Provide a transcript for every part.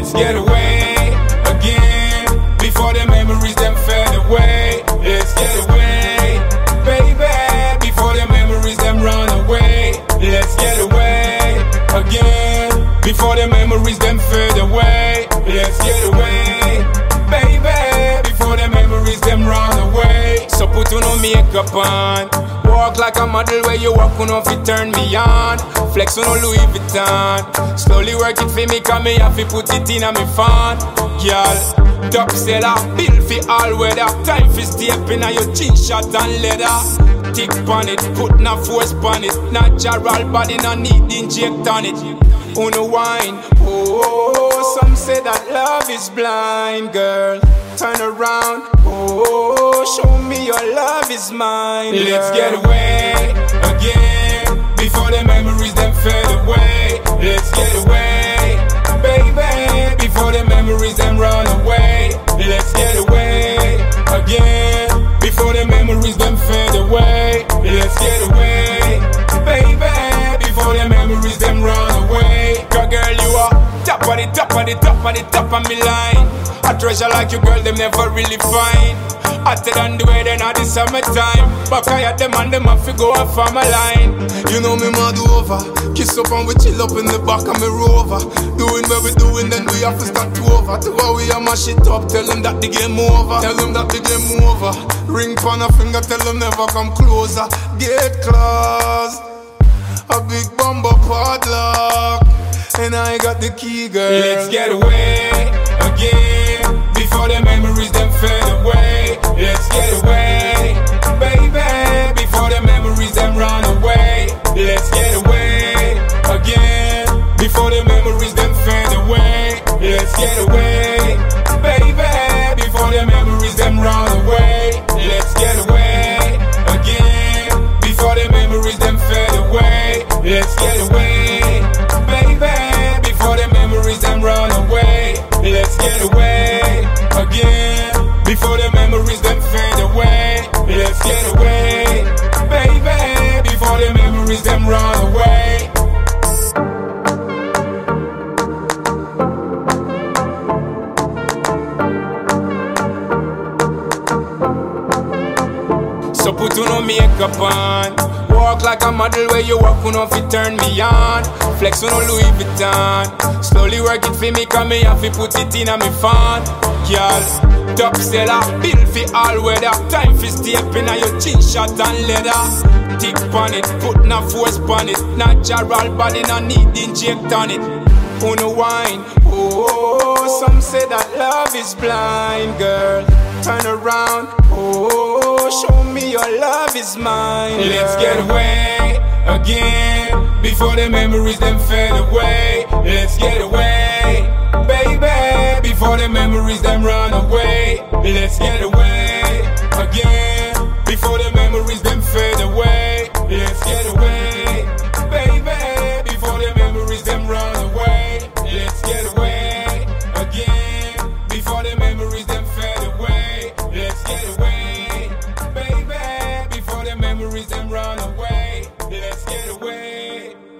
Let's get away again before the memories them fade away. Let's get away, baby, before the memories them run away. Let's get away again before the memories them fade away. Let's get away, baby, before the memories them run away. So put on no makeup on. Walk like a model where you walk on off it turn me on. Flex on Louis Vuitton. Slowly work it for me, come me have to put it in a me fan. Girl, top seller, bill for all weather. Time for step in a your chin shot and leather. Tick on it, put no force on it. Natural body, no need inject on it. Uno wine, oh, some say that love is blind, girl. Turn around, oh, show me your love is mine. Girl. Let's get away again before the memories them fade away. Let's get away, baby, before the memories them run away. Let's get away again before the memories them fade away. Let's get away, baby, before the top of the top of the top of the top of me line. A treasure like you, girl, them never really find. Hotter than the weather in the summertime. But I had them and them have to go off on my line. You know me mad over. Kiss up and we chill up in the back of me rover. Doing what we doing, then we have to start over. To how we are mash it up, tell them that the game over. Tell them that the game over. Ring on a finger, tell them never come closer. Get close. A big bumper padlock. And I got the key, girl. Let's get away again before the memories them fade away. Let's get away, baby, before the memories them run away. Let's get away again before the memories them fade away. Let's get away, baby, before the memories them run away. Let's get away again before the memories them fade away. Let's get away, get away again before the memories them fade away. Let's get away, baby, before the memories them run away. So put on no makeup on. Walk like a model where you walk on off it turn me on. Flex on no Louis Vuitton. Slowly work it for me, come me have to put it in a me fan. Girl, top seller, bill for all weather. Time for step in a your chin shot and leather. Tick on it, put no force on it. Natural body, no need inject on it. Uno wine, oh, some say that love is blind, girl. Turn around, oh, show me your love is mine. Girl. Let's get away again before the memories them fade away. Let's get away, baby, before the memories them run away. Let's get away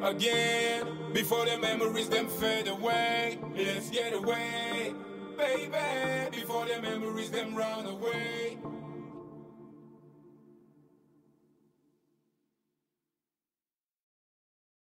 again before the memories them fade away. Let's get away, baby, before the memories them run away.